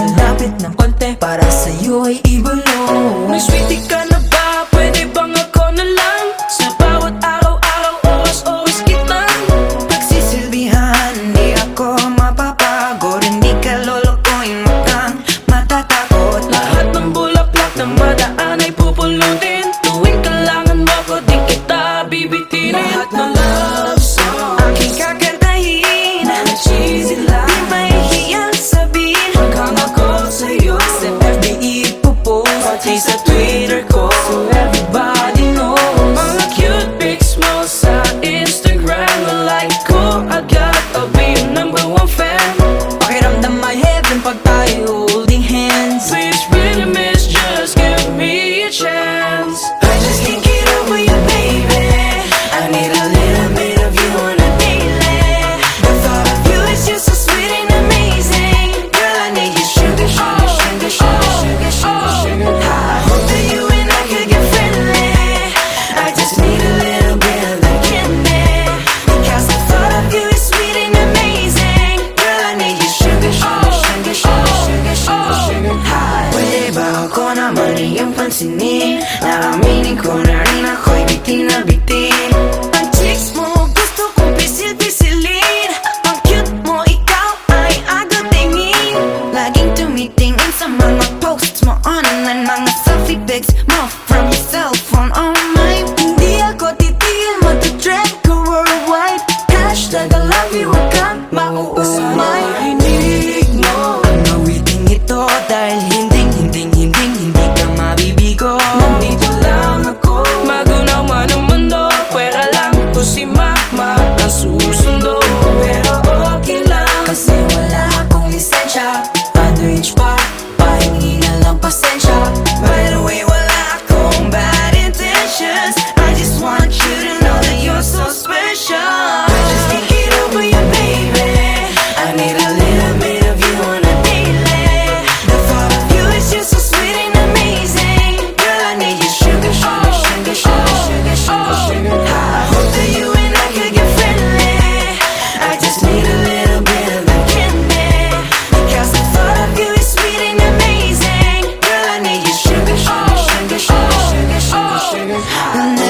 Lalapit ng konti para sa'yo ay ibulong. May sweetie ka açma annen Bende selfie pics More from your cell phone Oh my Día cotidiano The drink over a white Hashtag I love you I 난